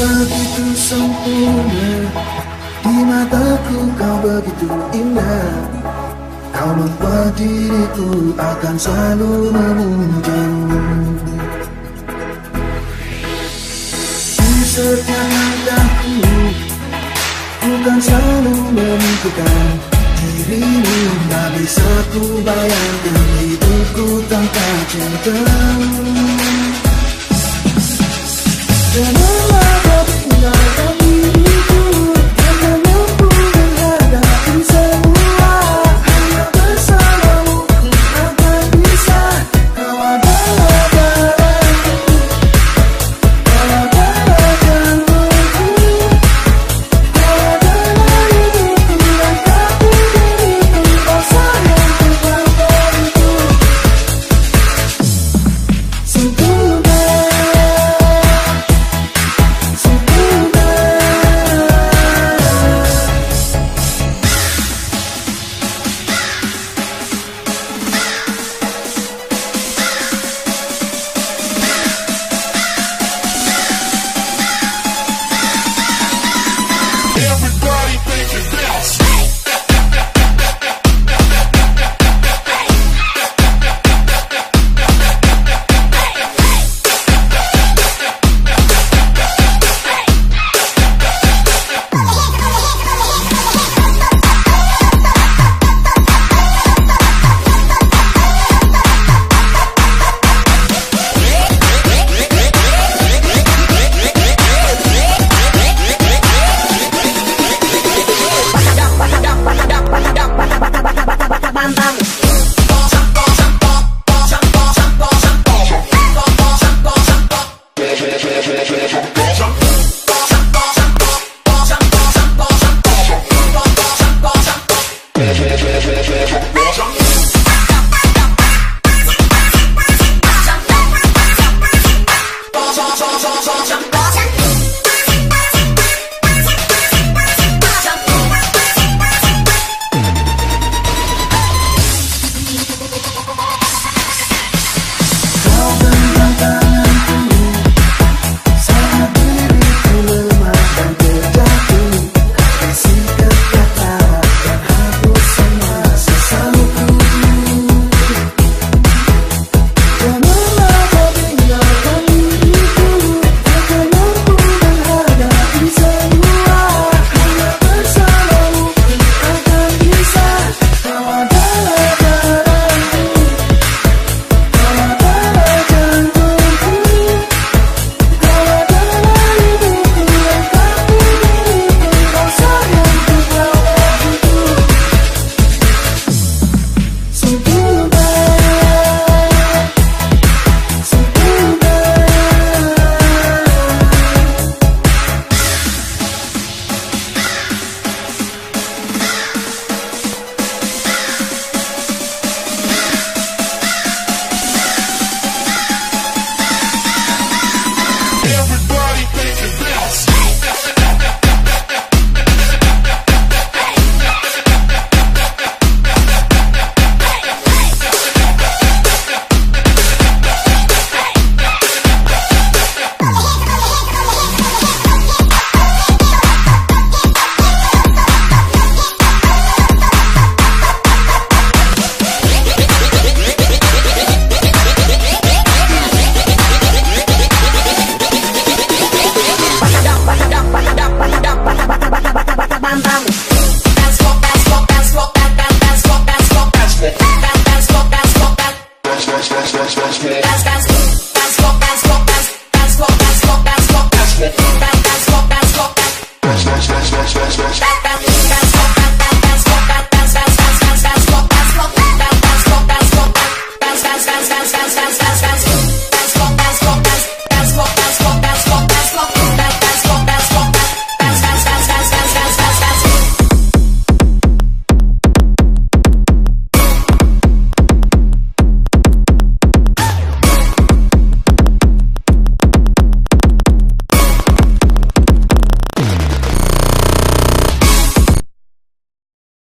begitu sempurna. Di mataku kau begitu indah. Kau membuat diriku akan selalu memujamu. Di setiap langkahku Bukan selalu menentukan dirimu. Tak bisa ku bayangkan hidupku tanpa cinta Jangan